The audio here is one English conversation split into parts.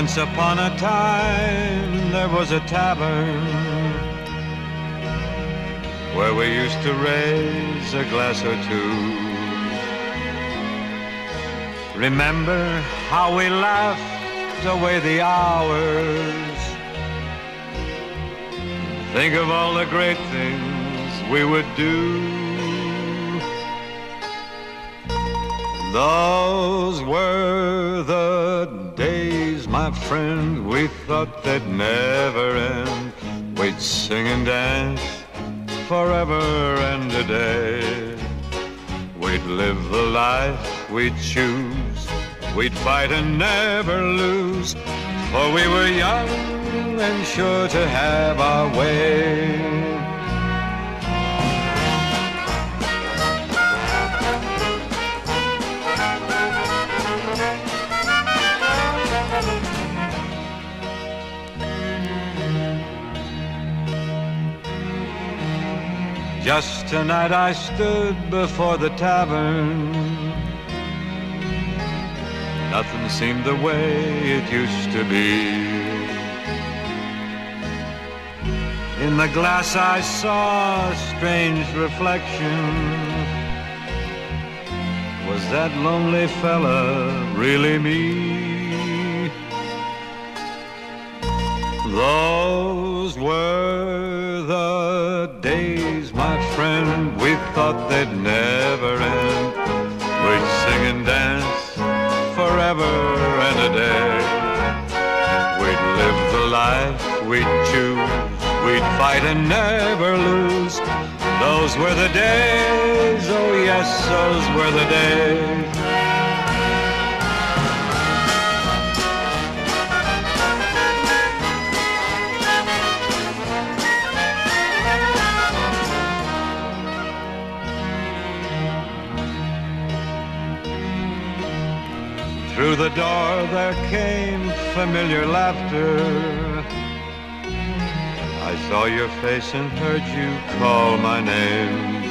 Once upon a time there was a tavern where we used to raise a glass or two. Remember how we laughed away the hours. Think of all the great things we would do. Those were the days, my friend, we thought they'd never end. We'd sing and dance forever and a day. We'd live the life we'd choose. We'd fight and never lose. For we were young and sure to have our way. Just tonight I stood before the tavern. Nothing seemed the way it used to be. In the glass I saw a strange reflection. Was that lonely fella really me? Those were thought they'd never end. We'd sing and dance forever and a day. We'd live the life we'd choose. We'd fight and never lose. Those were the days, oh yes, those were the days. Through the door there came familiar laughter. I saw your face and heard you call my name.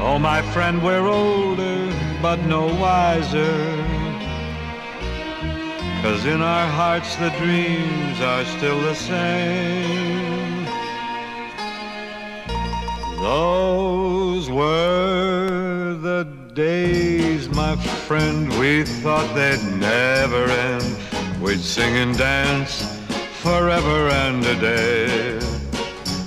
Oh, my friend, we're older, but no wiser. Cause in our hearts the dreams are still the same. Those were my friend, we thought they'd never end. We'd sing and dance forever and a day.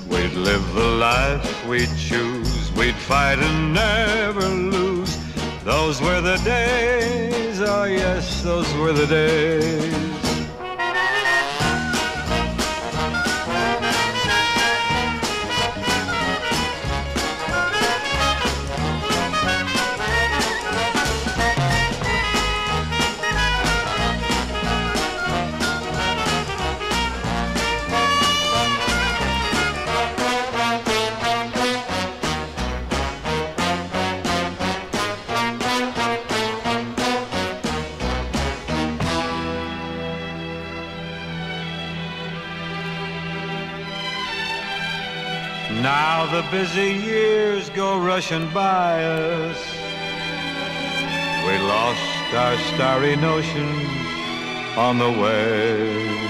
We'd live the life we'd choose. We'd fight and never lose. Those were the days, oh yes, those were the days. Now the busy years go rushing by us. We lost our starry notions on the way.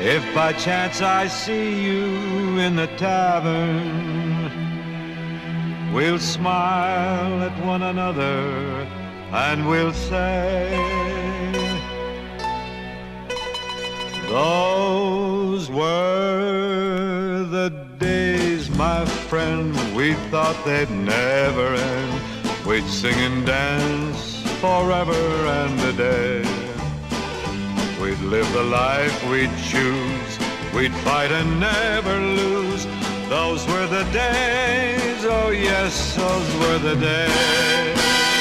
If by chance I see you in the tavern, we'll smile at one another and we'll say, we thought they'd never end. We'd sing and dance forever and a day. We'd live the life we'd choose. We'd fight and never lose. Those were the days, oh yes, those were the days.